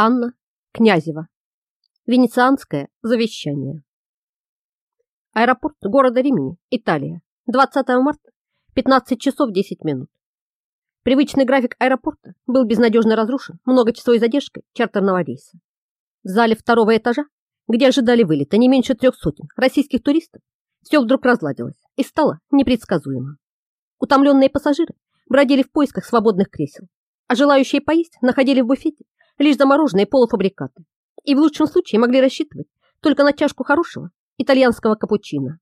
Анна Князева. Венецианское завещание. Аэропорт города Римени, Италия. 20 марта, 15 часов 10 минут. Привычный график аэропорта был безнадежно разрушен многочасовой задержкой чартерного рейса. В зале второго этажа, где ожидали вылета не меньше трех сотен российских туристов, все вдруг разладилось и стало непредсказуемо. Утомленные пассажиры бродили в поисках свободных кресел, а желающие поесть находили в буфете лишь замороженные полуфабрикаты и в лучшем случае могли рассчитывать только на чашку хорошего итальянского капучино.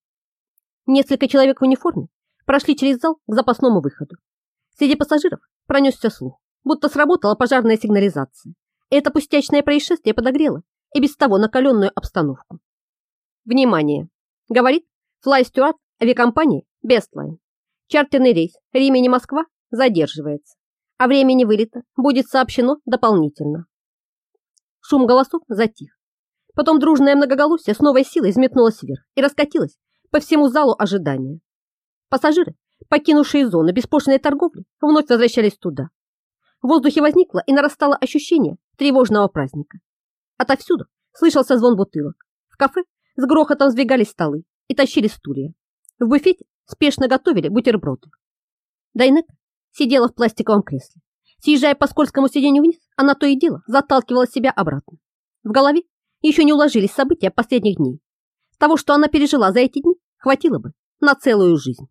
Несколько человек в униформе прошли через зал к запасному выходу. Среди пассажиров пронесся слух, будто сработала пожарная сигнализация. Это пустячное происшествие подогрело и без того накаленную обстановку. «Внимание!» — говорит Fly Steward авиакомпании Bestline. Чартерный рейс Римени-Москва задерживается, а времени вылета будет сообщено дополнительно. Шум голосов затих. Потом дружное многоголосие с новой силой взметнулось вверх и раскатилось по всему залу ожидания. Пассажиры, покинувшие зону беспошлиной торговли, вновь возвращались туда. В воздухе возникло и нарастало ощущение тревожного праздника. Отовсюду слышался звон бутылок. В кафе с грохотом сдвигались столы и тащили стулья. В буфете спешно готовили бутерброды. Дайнек сидела в пластиковом кресле. Съезжая по скользкому сиденью вниз, она то и дело заталкивала себя обратно. В голове еще не уложились события последних дней. Того, что она пережила за эти дни, хватило бы на целую жизнь.